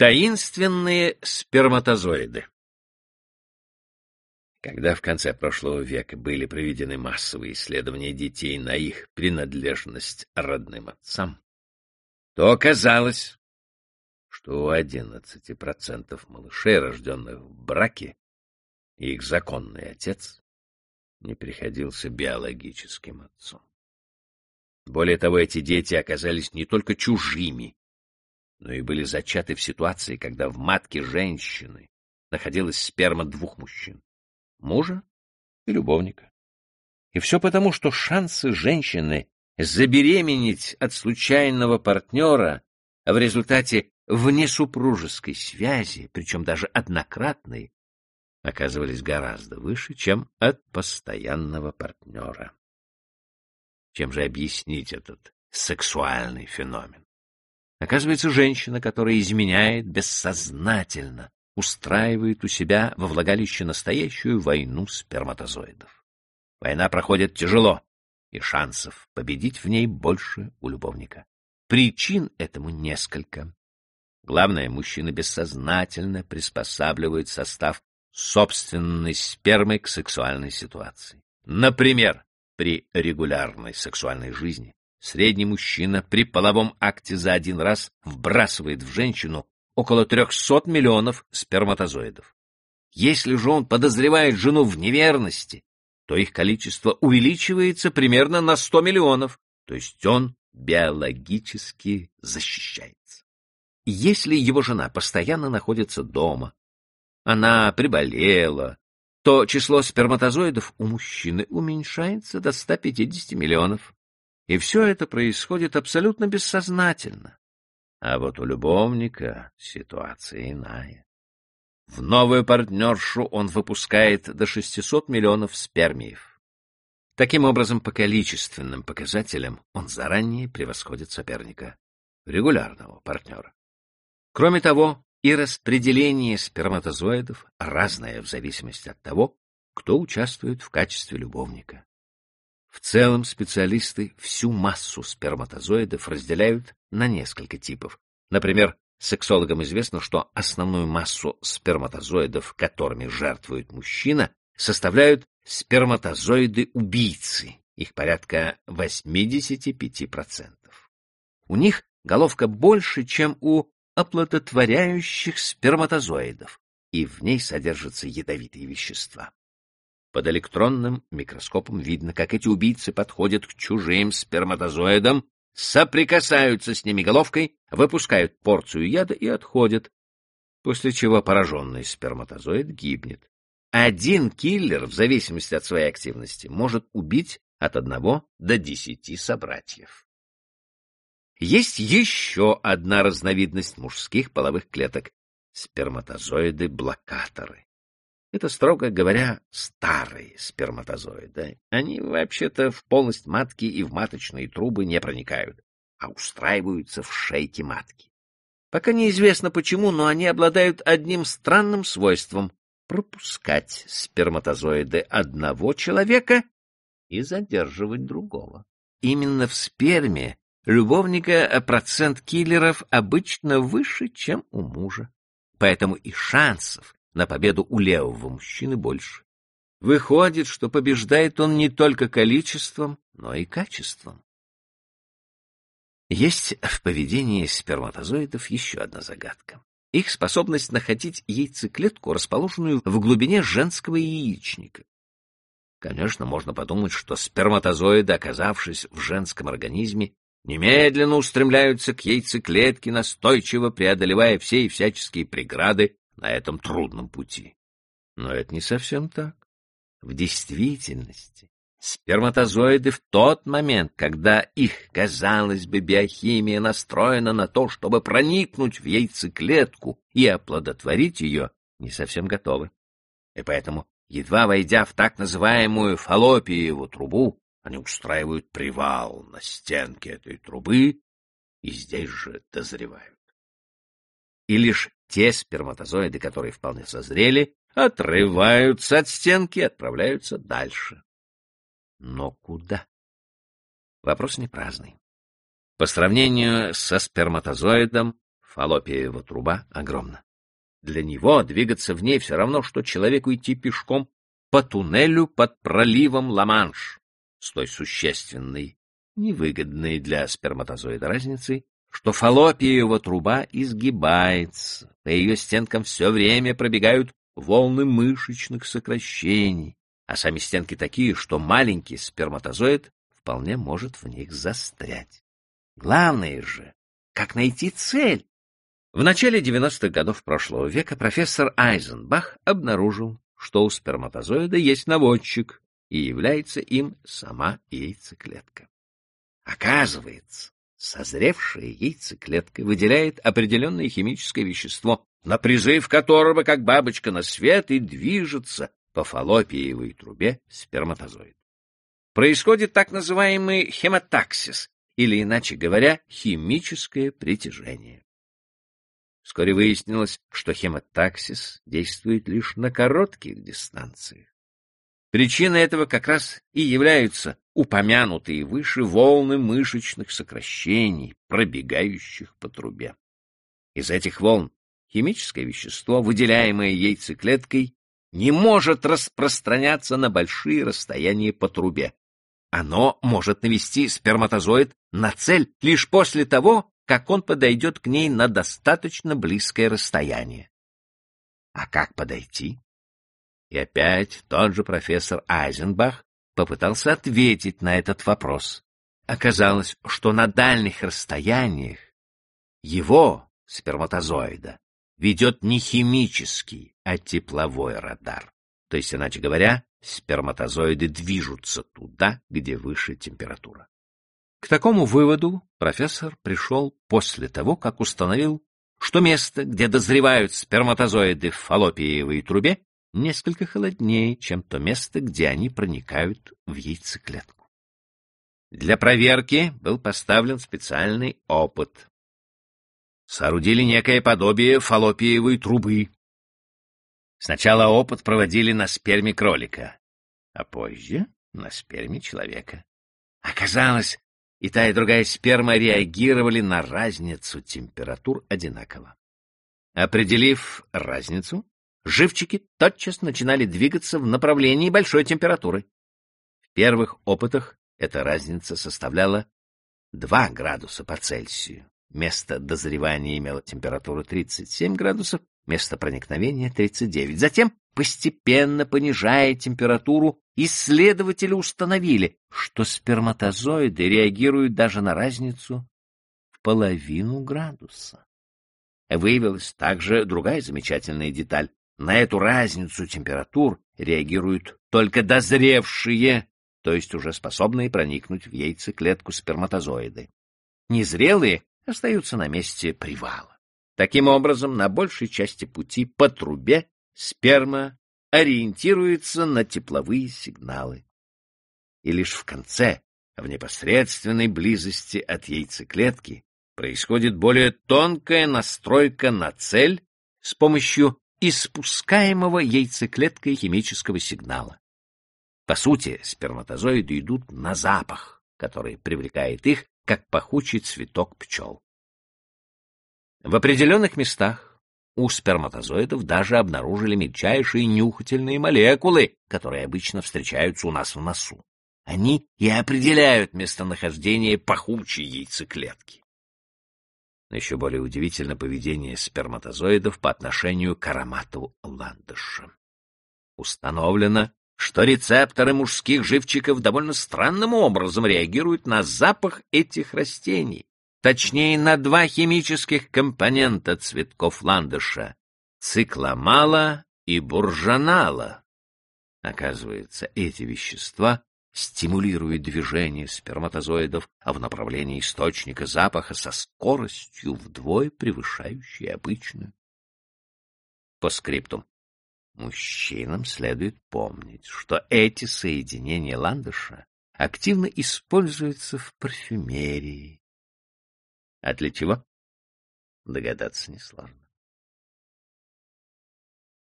Таинственные сперматозоиды Когда в конце прошлого века были проведены массовые исследования детей на их принадлежность родным отцам, то оказалось, что у 11% малышей, рожденных в браке, их законный отец не приходился биологическим отцом. Более того, эти дети оказались не только чужими, но и были зачаты в ситуации, когда в матке женщины находилась сперма двух мужчин — мужа и любовника. И все потому, что шансы женщины забеременеть от случайного партнера в результате внесупружеской связи, причем даже однократной, оказывались гораздо выше, чем от постоянного партнера. Чем же объяснить этот сексуальный феномен? Оказывается, женщина, которая изменяет бессознательно, устраивает у себя во влагалище настоящую войну сперматозоидов. Война проходит тяжело, и шансов победить в ней больше у любовника. Причин этому несколько. Главное, мужчина бессознательно приспосабливает состав собственной спермы к сексуальной ситуации. Например, при регулярной сексуальной жизни Средний мужчина при половом акте за один раз вбрасывает в женщину около 300 миллионов сперматозоидов. Если же он подозревает жену в неверности, то их количество увеличивается примерно на 100 миллионов, то есть он биологически защищается. Если его жена постоянно находится дома, она приболела, то число сперматозоидов у мужчины уменьшается до 150 миллионов. И все это происходит абсолютно бессознательно. А вот у любовника ситуация иная. В новую партнершу он выпускает до 600 миллионов спермиев. Таким образом, по количественным показателям он заранее превосходит соперника, регулярного партнера. Кроме того, и распределение сперматозоидов разное в зависимости от того, кто участвует в качестве любовника. В целом специалисты всю массу сперматозоидов разделяют на несколько типов. Например, сексологам известно, что основную массу сперматозоидов, которыми жертвует мужчина, составляют сперматозоиды-убийцы, их порядка 85%. У них головка больше, чем у оплодотворяющих сперматозоидов, и в ней содержатся ядовитые вещества. Под электронным микроскопом видно, как эти убийцы подходят к чужим сперматозоидам, соприкасаются с ними головкой, выпускают порцию яда и отходят, после чего пораженный сперматозоид гибнет. Один киллер, в зависимости от своей активности, может убить от одного до десяти собратьев. Есть еще одна разновидность мужских половых клеток — сперматозоиды-блокаторы. Это, строго говоря, старые сперматозоиды. Они вообще-то в полость матки и в маточные трубы не проникают, а устраиваются в шейке матки. Пока неизвестно почему, но они обладают одним странным свойством — пропускать сперматозоиды одного человека и задерживать другого. Именно в сперме любовника процент киллеров обычно выше, чем у мужа. Поэтому и шансов на победу у левого мужчины больше. Выходит, что побеждает он не только количеством, но и качеством. Есть в поведении сперматозоидов еще одна загадка. Их способность находить яйцеклетку, расположенную в глубине женского яичника. Конечно, можно подумать, что сперматозоиды, оказавшись в женском организме, немедленно устремляются к яйцеклетке, настойчиво преодолевая все и всяческие преграды, на этом трудном пути. Но это не совсем так. В действительности сперматозоиды в тот момент, когда их, казалось бы, биохимия настроена на то, чтобы проникнуть в яйцеклетку и оплодотворить ее, не совсем готовы. И поэтому, едва войдя в так называемую фаллопиеву трубу, они устраивают привал на стенке этой трубы и здесь же дозревают. И лишь те сперматозоиды, которые вполне созрели, отрываются от стенки и отправляются дальше. Но куда? Вопрос не праздный. По сравнению со сперматозоидом, Фаллопиева труба огромна. Для него двигаться в ней все равно, что человеку идти пешком по туннелю под проливом Ла-Манш, с той существенной, невыгодной для сперматозоида разницей, что фаллопиева труба изгибается, по ее стенкам все время пробегают волны мышечных сокращений, а сами стенки такие, что маленький сперматозоид вполне может в них застрять. Главное же, как найти цель. В начале 90-х годов прошлого века профессор Айзенбах обнаружил, что у сперматозоида есть наводчик, и является им сама яйцеклетка. Оказывается, созревшая яйцеклетка выделяет определенное химическое вещество, на призыв которого, как бабочка на свет, и движется по фаллопиевой трубе сперматозоид. Происходит так называемый хематаксис, или, иначе говоря, химическое притяжение. Вскоре выяснилось, что хематаксис действует лишь на коротких дистанциях. Причиной этого как раз и являются упомянутые выше волны мышечных сокращений, пробегающих по трубе. Из этих волн химическое вещество, выделяемое яйцеклеткой, не может распространяться на большие расстояния по трубе. Оно может навести сперматозоид на цель лишь после того, как он подойдет к ней на достаточно близкое расстояние. А как подойти? И опять тот же профессор Айзенбах попытался ответить на этот вопрос. Оказалось, что на дальних расстояниях его, сперматозоида, ведет не химический, а тепловой радар. То есть, иначе говоря, сперматозоиды движутся туда, где выше температура. К такому выводу профессор пришел после того, как установил, что место, где дозревают сперматозоиды в фаллопиевой трубе, несколько холоднее, чем то место, где они проникают в яйцеклетку. Для проверки был поставлен специальный опыт. Соорудили некое подобие фаллопиевой трубы. Сначала опыт проводили на сперме кролика, а позже на сперме человека. Оказалось, и та, и другая сперма реагировали на разницу температур одинаково. Определив разницу, живчики тотчас начинали двигаться в направлении большой температуры. В первых опытах эта разница составляла 2 градуса по Цельсию. Место дозревания имело температуру 37 градусов, место проникновения 39. Затем, постепенно понижая температуру, исследователи установили, что сперматозоиды реагируют даже на разницу в половину градуса. Выявилась также другая замечательная деталь. На эту разницу температур реагируют только дозревшие, то есть уже способные проникнуть в яйцеклетку сперматозоиды. Незрелые остаются на месте привала. Таким образом, на большей части пути по трубе сперма ориентируется на тепловые сигналы. И лишь в конце, в непосредственной близости от яйцеклетки, происходит более тонкая настройка на цель с помощью испускаемого яйцеклеткой химического сигнала. По сути, сперматозоиды идут на запах, который привлекает их, как пахучий цветок пчел. В определенных местах у сперматозоидов даже обнаружили мельчайшие нюхательные молекулы, которые обычно встречаются у нас в носу. Они и определяют местонахождение пахучей яйцеклетки. Но еще более удивительно поведение сперматозоидов по отношению к аромату ландыша. Установлено, что рецепторы мужских живчиков довольно странным образом реагируют на запах этих растений, точнее на два химических компонента цветков ландыша — цикломала и буржанала. Оказывается, эти вещества стимулирует движение сперматозоидов а в направлении источника запаха со скоростью вдвое превышающей обычную. По скриптум. Мужчинам следует помнить, что эти соединения ландыша активно используются в парфюмерии. А для чего? Догадаться несложно.